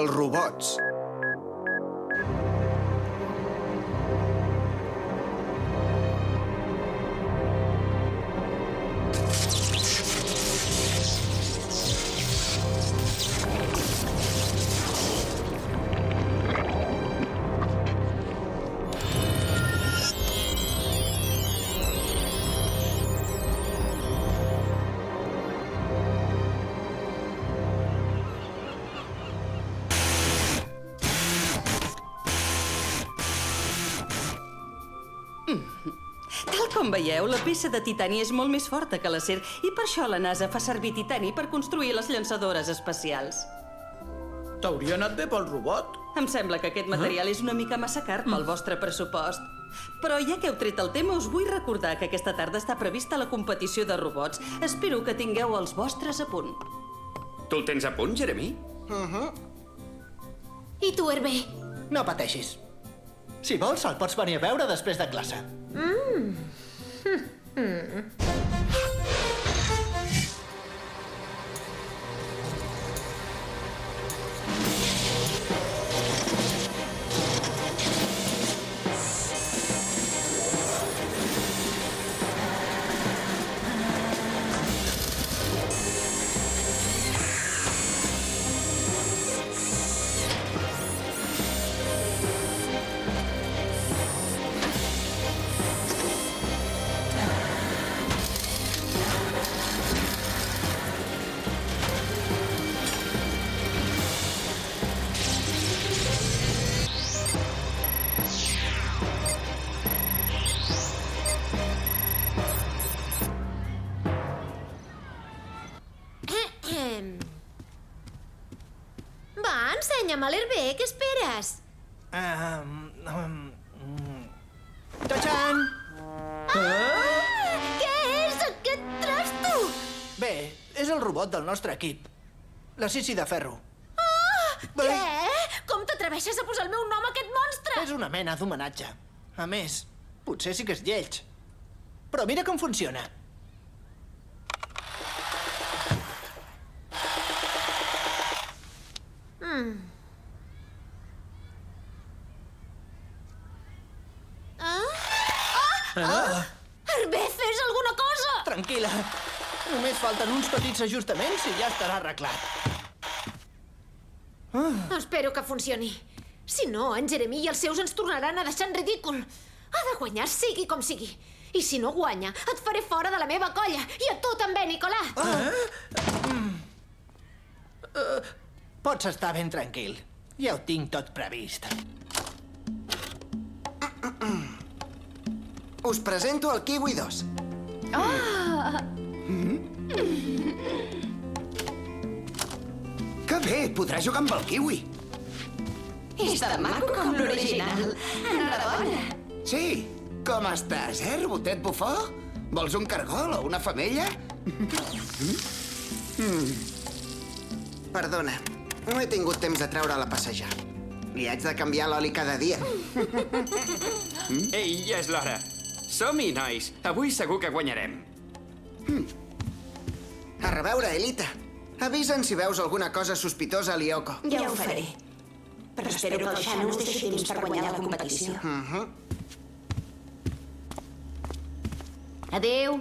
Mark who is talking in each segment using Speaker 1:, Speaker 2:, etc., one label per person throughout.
Speaker 1: Els robots.
Speaker 2: Veieu, la peça de titani és molt més forta que l'acer i per això la NASA fa servir titani per construir les llançadores espacials.
Speaker 1: T'hauria anat bé pel robot?
Speaker 2: Em sembla que aquest material és una mica massa car pel vostre pressupost. Però ja que heu tret el tema, us vull recordar que aquesta tarda està prevista la competició de robots. Espero que tingueu els vostres a punt.
Speaker 3: Tu el tens a punt, Jeremy?
Speaker 4: I tu, Hervé?
Speaker 5: No pateixis. Si vols, el pots venir a veure després de classe.
Speaker 4: Va, ensenya'm, l'Hervé, què esperes?
Speaker 5: Um, um, mm. Ta-txan!
Speaker 4: Ah! Què és aquest trasto?
Speaker 5: Bé, és el robot del nostre equip. La Sissi de ferro. Bé,
Speaker 4: Què? Com t'atreveixes a posar el meu nom a aquest monstre?
Speaker 5: és una mena d'homenatge. A més, potser sí que és lleig. Però mira com funciona.
Speaker 4: Hervé, fes alguna cosa!
Speaker 5: Tranquil·la. Només falten uns petits ajustaments i ja estarà arreglat.
Speaker 4: Espero que funcioni. Si no, en Jeremy i els seus ens tornaran a deixar en ridícul. Ha de guanyar sigui com sigui. I si no guanya, et faré fora de la meva colla. I a tu també, Nicolà.
Speaker 5: Pots estar ben tranquil. Ja ho tinc tot previst.
Speaker 1: Us presento el Kiwi 2. Que bé, podrà jugar amb el Kiwi.
Speaker 2: És tan maco com l'original. Enhorabona.
Speaker 1: Sí, com estàs, eh, robotet bufó? Vols un cargol o una femella? Mm. Perdona, no he tingut temps de treure-la a passejar. Li haig de canviar l'oli cada dia.
Speaker 3: Ei, ja és l'hora. Som-hi, nois. Avui segur que guanyarem.
Speaker 1: A reveure, Elita. Avisa'ns si veus alguna cosa sospitosa a l'Ioko.
Speaker 6: Ja ho faré. Però espero que el Xano us deixi temps per guanyar la competició.
Speaker 4: Adéu.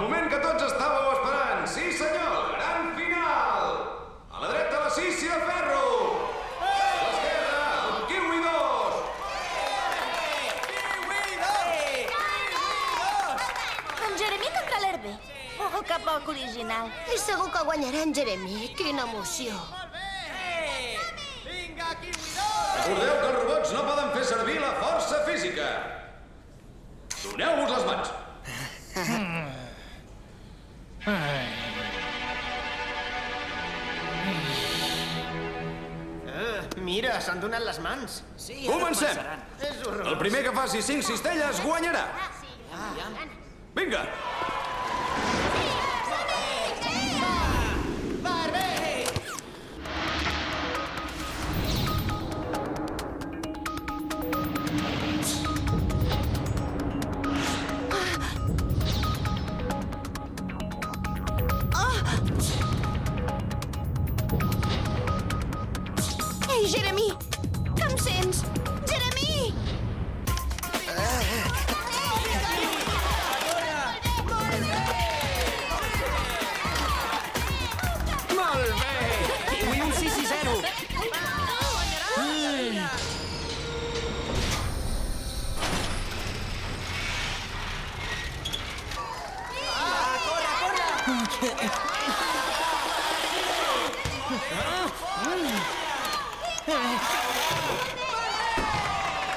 Speaker 7: moment que tots estàveu esperant. Sí, senyor, gran final! A la dreta, la Sícia Ferro! A l'esquerra, el Kiwi 2! Kiwi 2!
Speaker 8: En Jeremy contra l'Herbe.
Speaker 9: Oh, que
Speaker 8: poc original.
Speaker 9: I segur que guanyarà en Jeremy. Quina emoció. Molt bé! Vinga, Kiwi 2!
Speaker 7: Recordeu que els robots no poden fer servir la força física. Doneu-vos les mans.
Speaker 5: S'han donat les mans. Sí,
Speaker 7: Comencem.
Speaker 5: És horrorós.
Speaker 7: El primer que faci cinc cistelles guanyarà. Vinga.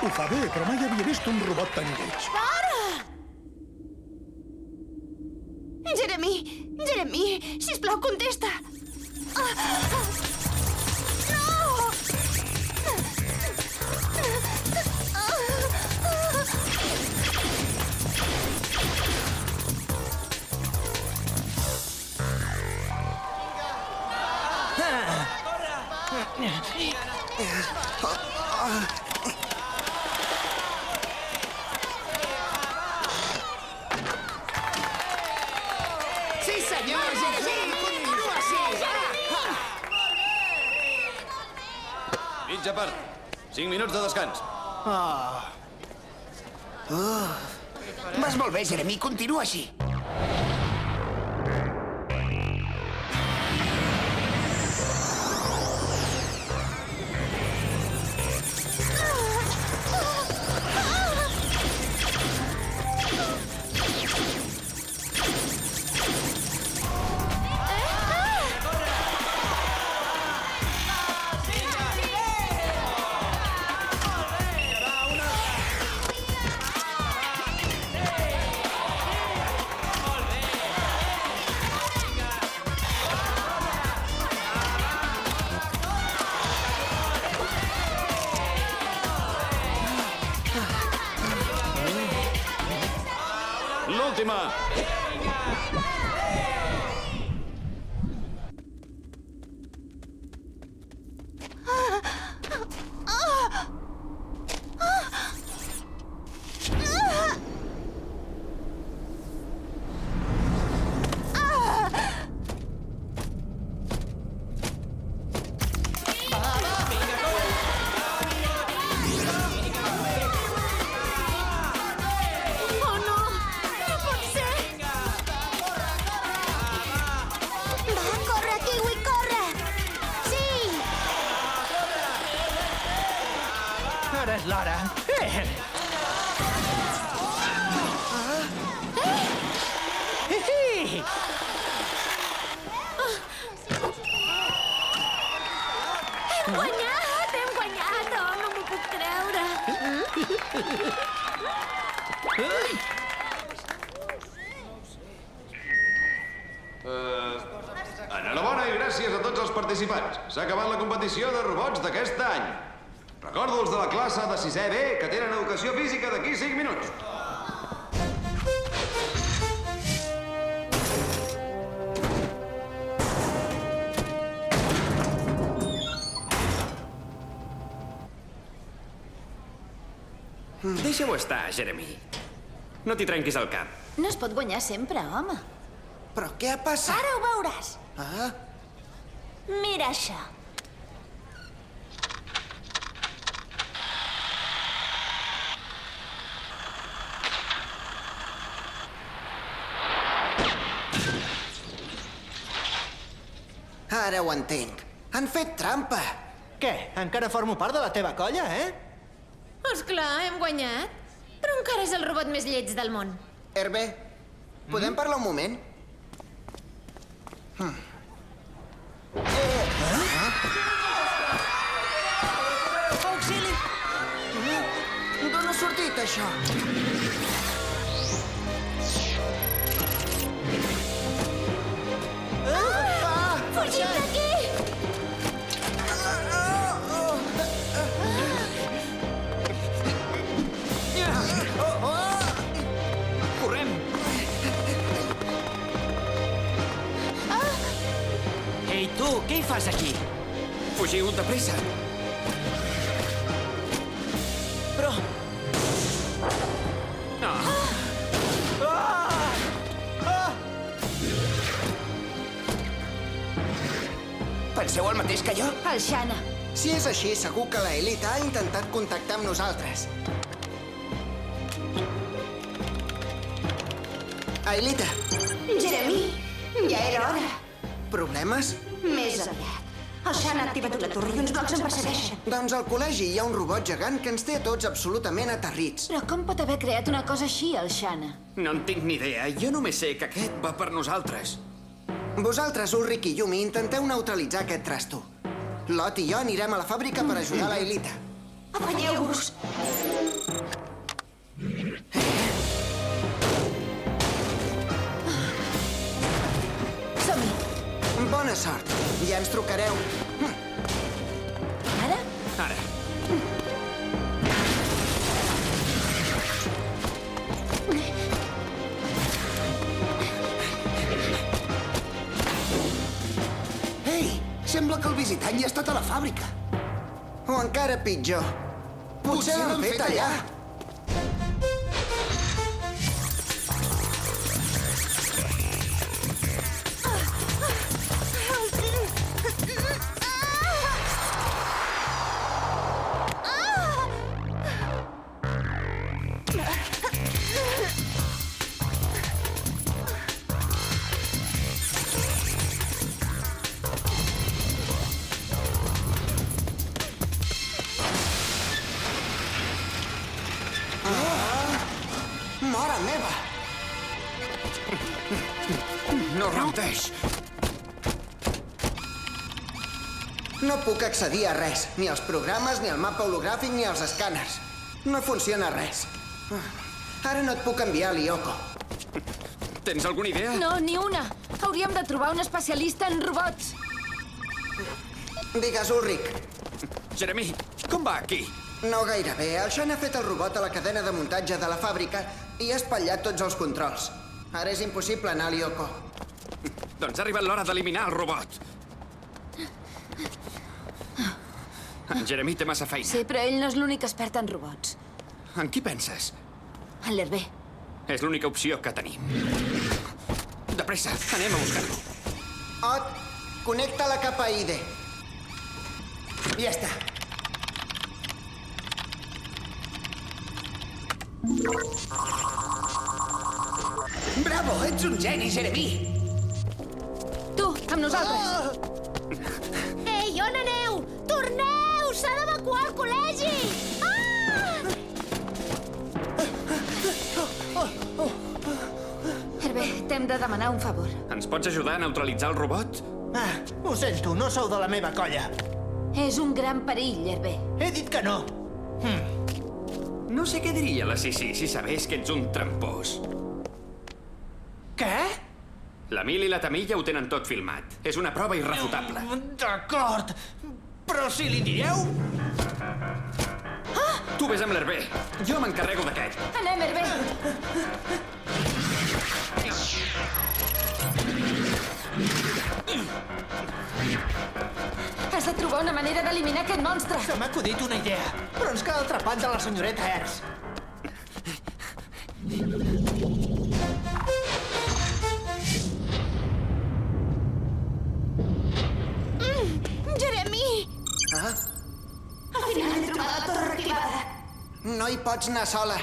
Speaker 10: Ho fa bé, però mai havia vist un robot tan lleig.
Speaker 9: Jeremy!
Speaker 7: Mitja part. Cinc minuts de descans.
Speaker 4: Vas molt bé, Jeremy. Continua així.
Speaker 7: Competició de robots d'aquest any. Recordo els de la classe de 6è B que tenen educació física d'aquí 5 minuts.
Speaker 3: Deixa-ho estar, Jeremy. No t'hi trenquis el cap.
Speaker 8: No es pot guanyar sempre, home.
Speaker 1: Però què ha passat?
Speaker 8: Ara ho veuràs.
Speaker 1: Ah,
Speaker 8: Mira això.
Speaker 1: Ara ho entenc. Han fet trampa.
Speaker 5: Què? Encara formo part de la teva colla, eh?
Speaker 9: És clar, hem guanyat. Però encara és el robot més lleig del món.
Speaker 1: Herbe, podem parlar un moment? Auxili! D'on ha sortit, això?
Speaker 11: Ei, tu, què hi fas aquí?
Speaker 3: Fugiu de pressa!
Speaker 12: Penseu el mateix que jo?
Speaker 8: El Xana.
Speaker 1: Si és així, segur que la Elita ha intentat contactar amb nosaltres. Aelita,
Speaker 6: Jeremy, ja era hora.
Speaker 1: problemes?
Speaker 6: Més aviat. El Xan ha activat una torre i uns blocs em persegueixen.
Speaker 1: Doncs al col·legi hi ha un robot gegant que ens té a tots absolutament aterrits.
Speaker 8: Però com pot haver creat una cosa així, el Xana?
Speaker 3: No en tinc ni idea. Jo només sé que aquest va per nosaltres.
Speaker 1: Vosaltres, Ulrich i Yumi, intenteu neutralitzar aquest trasto. Lot i jo anirem a la fàbrica per ajudar la Elita.
Speaker 6: Apanyeu-vos.
Speaker 8: Som-hi.
Speaker 1: Bona sort. Ja ens trucareu.
Speaker 12: Que el visitant ja ha estat a la fàbrica.
Speaker 1: O encara pitjor. Potser l'han fet allà. Mare
Speaker 3: No
Speaker 1: puc accedir a res. Ni als programes, ni al mapa hologràfic, ni als escàners. No funciona res. Ara no et puc enviar a l'Ioko.
Speaker 3: Tens alguna idea?
Speaker 8: No, ni una. Hauríem de trobar un especialista en robots.
Speaker 1: Digues, Ulrich.
Speaker 3: Jeremy, com va aquí?
Speaker 1: No gaire bé. El Sean ha fet el robot a la cadena de muntatge de la fàbrica i ha espatllat tots els controls. Ara és impossible anar a l'Ioko.
Speaker 3: Doncs ha arribat l'hora d'eliminar el robot. En Jeremy té massa feina.
Speaker 8: Sí, però ell no és l'únic expert en robots.
Speaker 3: En qui penses?
Speaker 8: En l'Hervé.
Speaker 3: És l'única opció que tenim. De pressa, anem a buscar-lo.
Speaker 1: Ot, connecta la capa ID. Ja està.
Speaker 12: Bravo, ets un geni, Jeremy.
Speaker 8: Tu, amb nosaltres.
Speaker 4: Ei, on aneu?
Speaker 8: De demanar un favor.
Speaker 3: Ens pots ajudar a neutralitzar el robot?
Speaker 5: Ah, ho sento, no sou de la meva colla.
Speaker 8: És un gran perill, Hervé.
Speaker 5: He dit que no.
Speaker 3: No sé què diria la Sissi si sabés que ets un trampós.
Speaker 5: Què?
Speaker 3: La Mil i la Tamilla ho tenen tot filmat. És una prova irrefutable.
Speaker 5: D'acord, però si li dieu...
Speaker 3: Tu vés amb l'Hervé. Jo m'encarrego d'aquest.
Speaker 8: Anem, Hervé. De trobar una manera d'eliminar aquest monstre.
Speaker 5: Se m'ha acudit una idea, però ens cal atrapats a la senyoreta Ers.
Speaker 4: Jeremy!
Speaker 1: Ah,
Speaker 6: Al final he trobat la torre reactivada.
Speaker 1: no hi pots anar sola.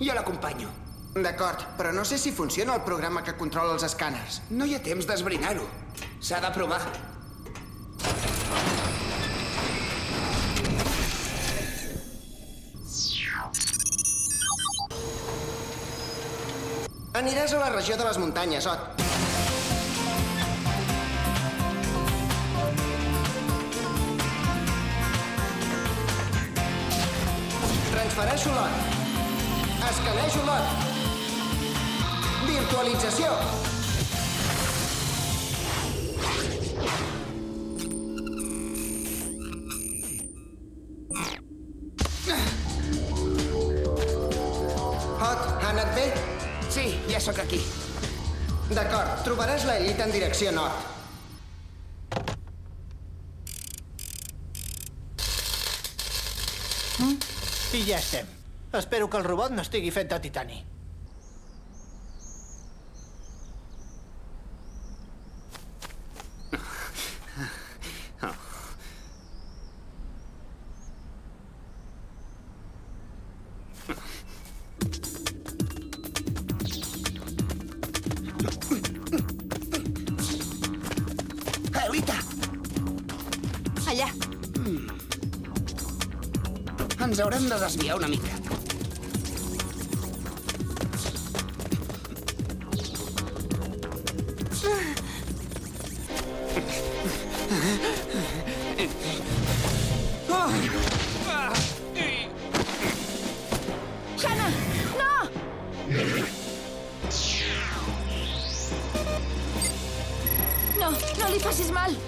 Speaker 12: Jo l'acompanyo.
Speaker 1: D'acord, però no sé si funciona el programa que controla els escàners.
Speaker 12: No hi ha temps d'esbrinar-ho. S'ha de provar.
Speaker 1: Aniràs a la regió de les muntanyes, Ot. Transfereixo l'Ot. Escaneixo l'Ot. Virtualització. Elite en direcció nord.
Speaker 5: I ja estem. Espero que el robot no estigui fet de titani.
Speaker 12: Haurem de desviar una mica.
Speaker 8: No! No, no li facis mal.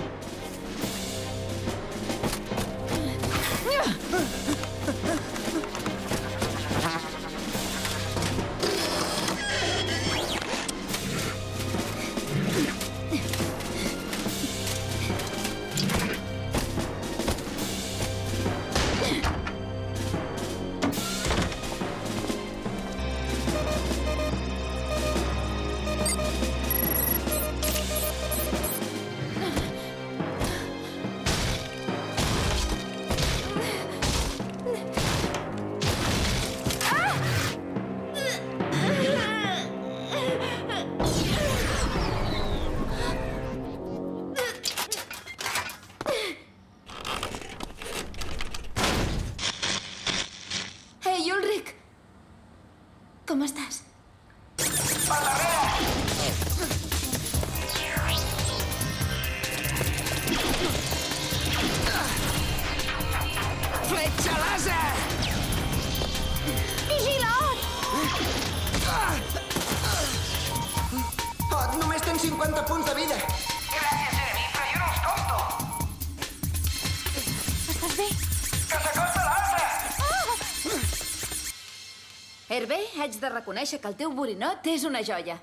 Speaker 8: Hervé, haig de reconèixer que el teu borinot és una joia.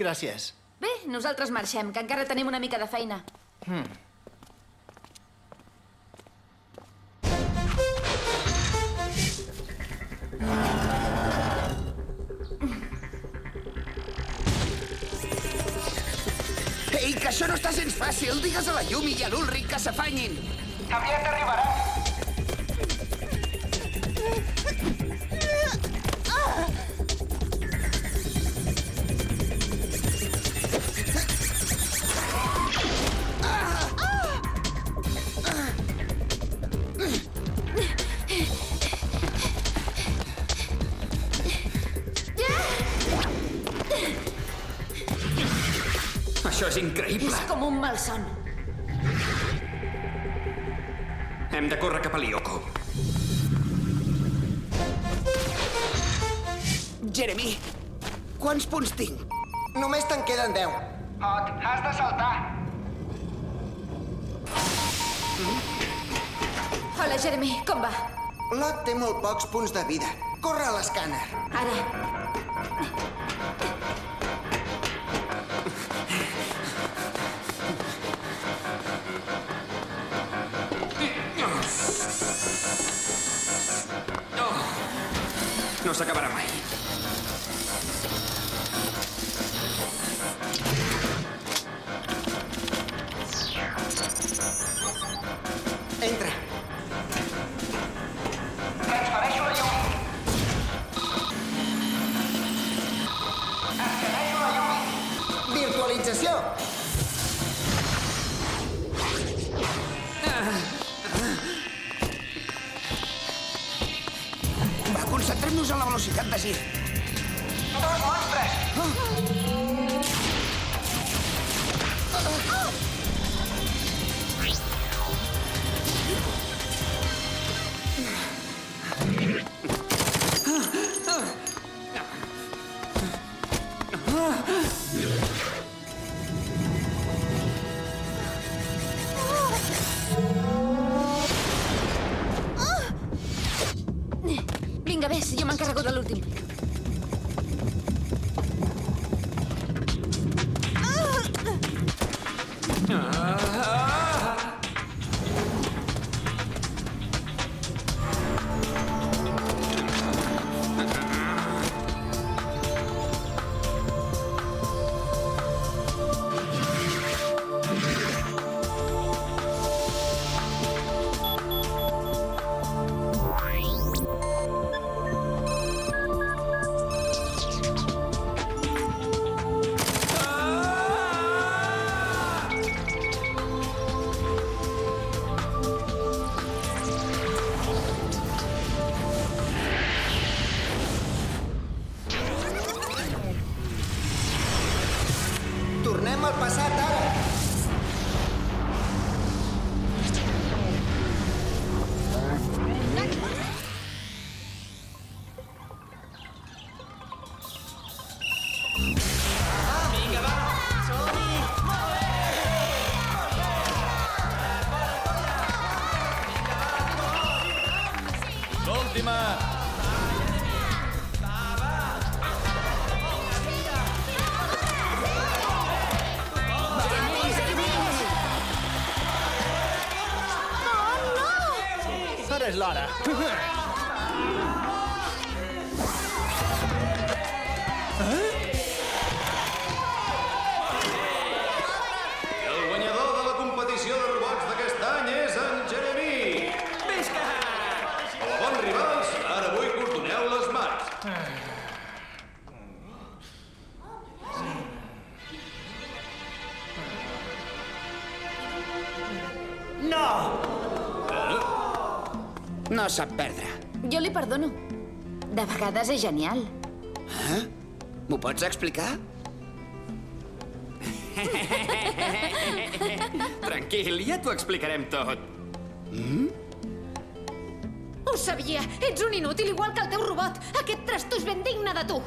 Speaker 5: Gràcies.
Speaker 8: Bé, nosaltres marxem, que encara tenim una mica de feina.
Speaker 5: Hmm.
Speaker 12: Ei, que això no està gens fàcil. Digues a la Yumi i a l'Ulric que s'afanyin. Aviat arribarà.
Speaker 3: És increïble.
Speaker 8: És com un malson.
Speaker 3: Hem de córrer cap a l'Ioko.
Speaker 12: Jeremy, quants punts tinc?
Speaker 1: Només te'n queden 10.
Speaker 12: Hot, has de saltar.
Speaker 8: Hola, Jeremy, com va?
Speaker 1: Lot té molt pocs punts de vida. Corre a l'escàner.
Speaker 8: Ara.
Speaker 3: No s'acabarà mai.
Speaker 12: No sap perdre.
Speaker 8: Jo li perdono. De vegades és genial.
Speaker 12: Eh? M'ho pots explicar?
Speaker 3: Tranquil, ja t'ho explicarem tot.
Speaker 12: Mm?
Speaker 4: Ho sabia! Ets un inútil igual que el teu robot! Aquest trastús ben digne de tu!